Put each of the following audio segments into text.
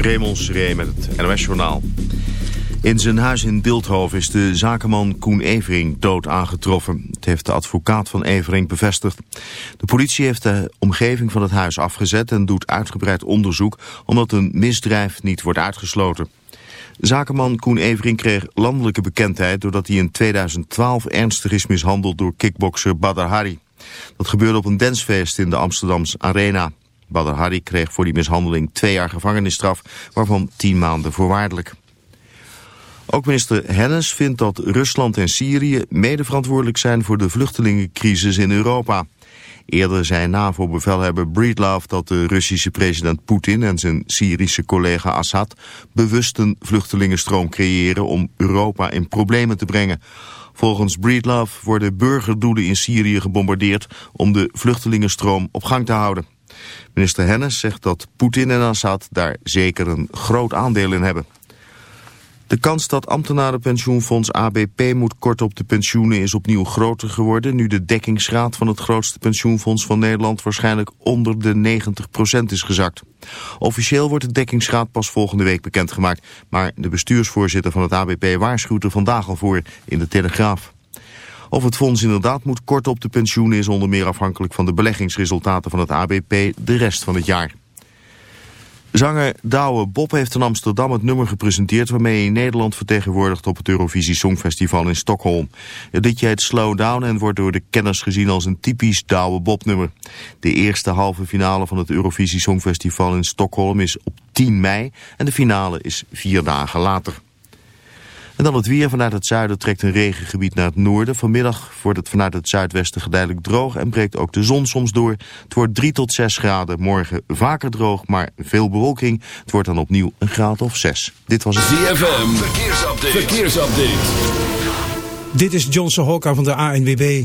Raymond Seré met het NOS-journaal. In zijn huis in Beeldhoven is de zakenman Koen Evering dood aangetroffen. Het heeft de advocaat van Evering bevestigd. De politie heeft de omgeving van het huis afgezet en doet uitgebreid onderzoek... omdat een misdrijf niet wordt uitgesloten. Zakenman Koen Evering kreeg landelijke bekendheid... doordat hij in 2012 ernstig is mishandeld door kickbokser Badr Hari. Dat gebeurde op een dansfeest in de Amsterdamse Arena. Badr Hari kreeg voor die mishandeling twee jaar gevangenisstraf, waarvan tien maanden voorwaardelijk. Ook minister Hennis vindt dat Rusland en Syrië mede verantwoordelijk zijn voor de vluchtelingencrisis in Europa. Eerder zei NAVO-bevelhebber Breedlove dat de Russische president Poetin en zijn Syrische collega Assad bewust een vluchtelingenstroom creëren om Europa in problemen te brengen. Volgens Breedlove worden burgerdoelen in Syrië gebombardeerd om de vluchtelingenstroom op gang te houden. Minister Hennis zegt dat Poetin en Assad daar zeker een groot aandeel in hebben. De kans dat ambtenarenpensioenfonds ABP moet korten op de pensioenen is opnieuw groter geworden... nu de dekkingsgraad van het grootste pensioenfonds van Nederland waarschijnlijk onder de 90% is gezakt. Officieel wordt de dekkingsgraad pas volgende week bekendgemaakt... maar de bestuursvoorzitter van het ABP waarschuwt er vandaag al voor in de Telegraaf. Of het fonds inderdaad moet korten op de pensioenen is onder meer afhankelijk van de beleggingsresultaten van het ABP de rest van het jaar. Zanger Douwe Bob heeft in Amsterdam het nummer gepresenteerd... waarmee hij Nederland vertegenwoordigt op het Eurovisie Songfestival in Stockholm. Het liedje heet Slow Down en wordt door de kenners gezien als een typisch Douwe Bob nummer. De eerste halve finale van het Eurovisie Songfestival in Stockholm is op 10 mei... en de finale is vier dagen later. En dan het weer. Vanuit het zuiden trekt een regengebied naar het noorden. Vanmiddag wordt het vanuit het zuidwesten geleidelijk droog en breekt ook de zon soms door. Het wordt 3 tot 6 graden. Morgen vaker droog, maar veel bewolking. Het wordt dan opnieuw een graad of 6. Dit was het ZFM. Verkeersupdate. Verkeersupdate. Dit is Johnson Hokka van de ANWB.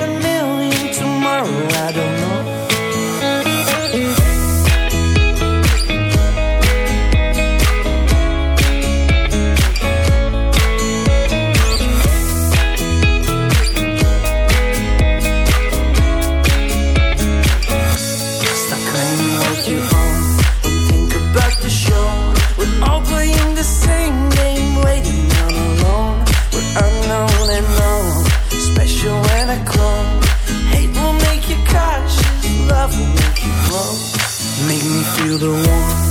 You're the one.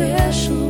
fecho.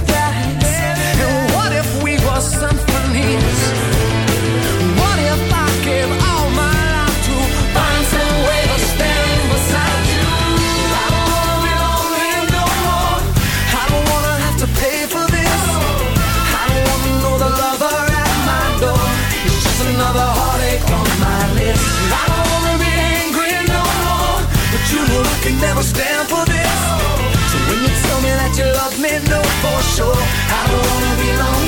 sure. I don't wanna be lonely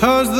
Cause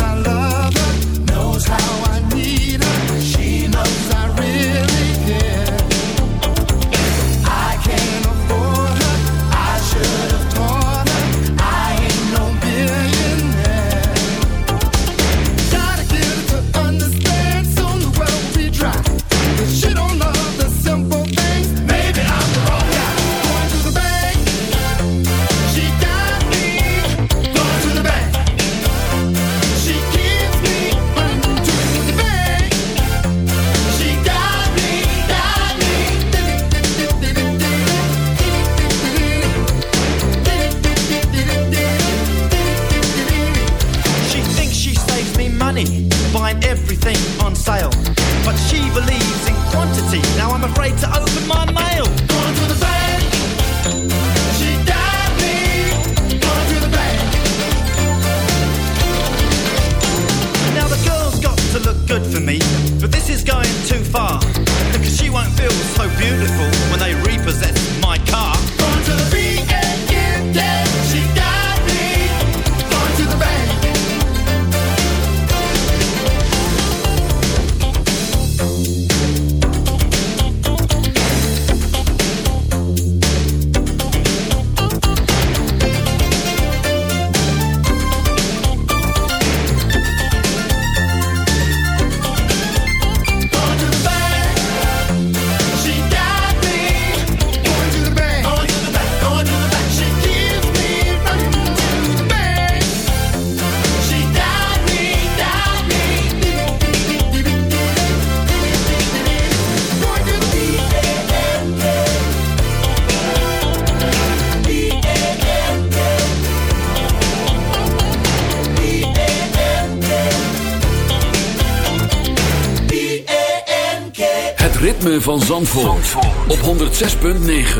ritme van Zandvoort, Zandvoort. op 106.9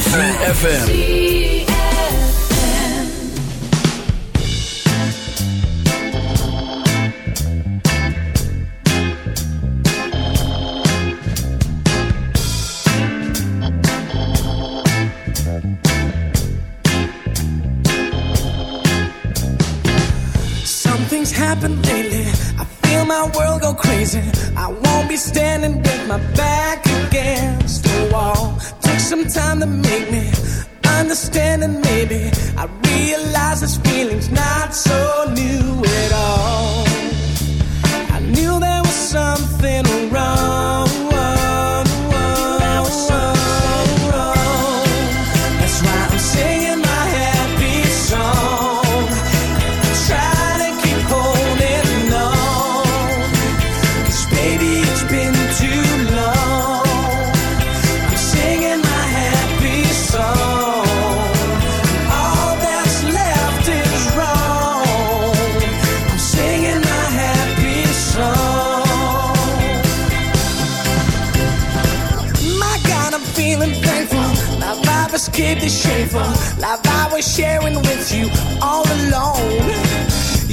CFFM Something's happened lately. I feel my world go crazy. I won't be standing there my back against the wall. Took some time to make me understand, and maybe I. Really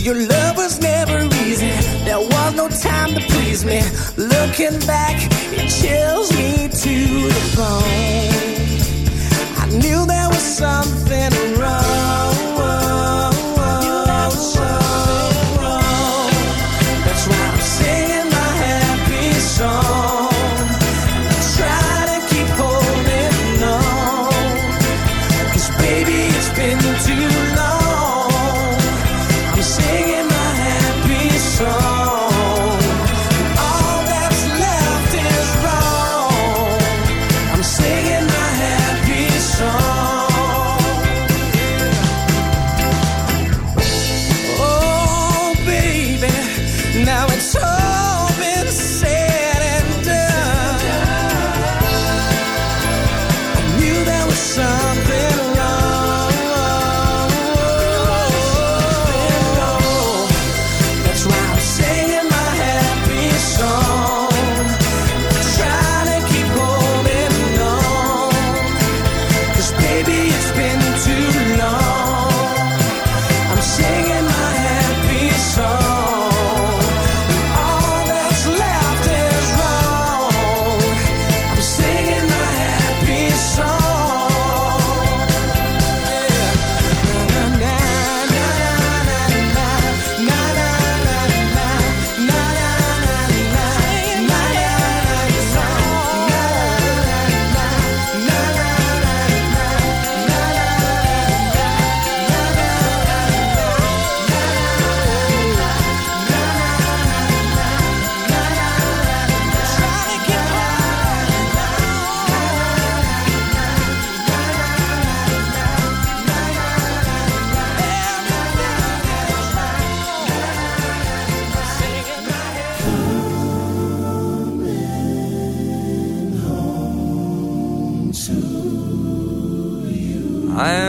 Your love was never easy. There was no time to please me. Looking back, it chills me to the bone.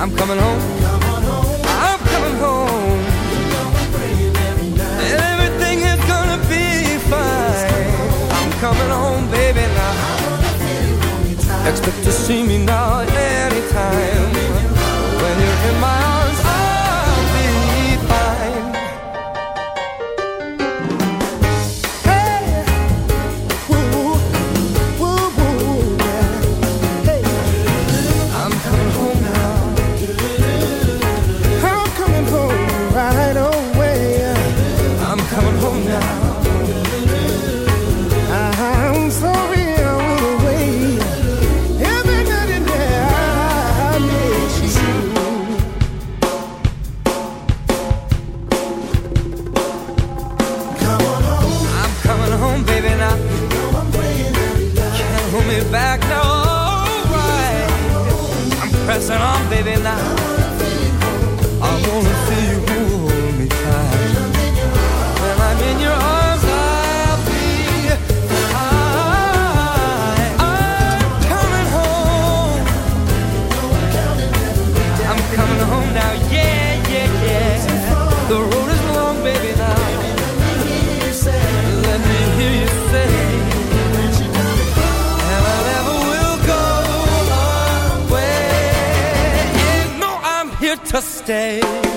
I'm coming home. I'm coming home. Everything is gonna be fine. I'm coming home, baby, now. Expect to see me now anytime. When you're in my arms, pressing on, baby, now. To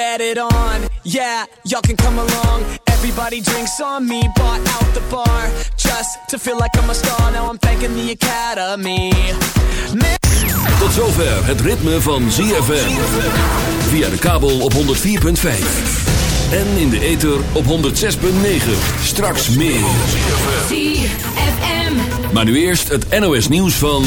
Get it on. Yeah, y'all can come along. Everybody drinks on me, bought out the bar. Just to feel like I'm a star. Now I'm thanking the academy. Man- Tot zover het ritme van ZFM. Via de kabel op 104.5. En in de ether op 106.9. Straks meer. ZFM. Maar nu eerst het NOS nieuws van...